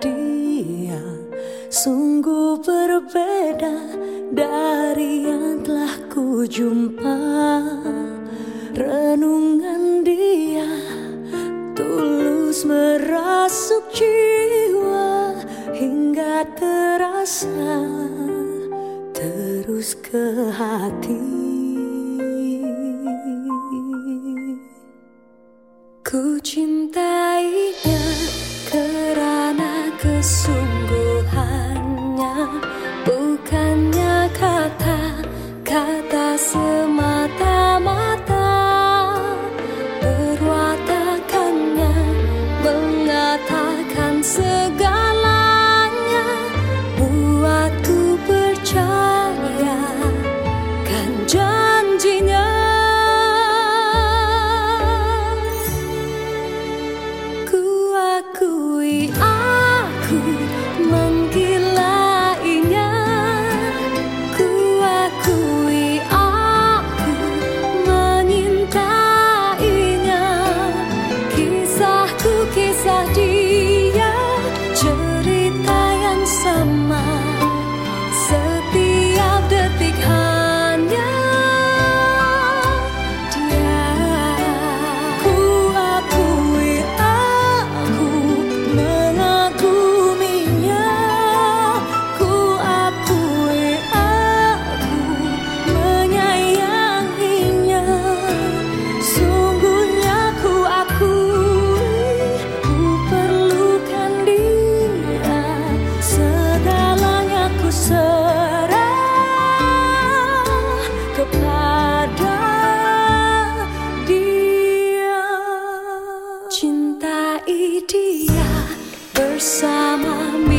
dia sungguh berbeda dari yang telah ku jumpa. Renungan dia tulus merasuk jiwa hingga terasa terus ke hati. so 对。dia bersamamu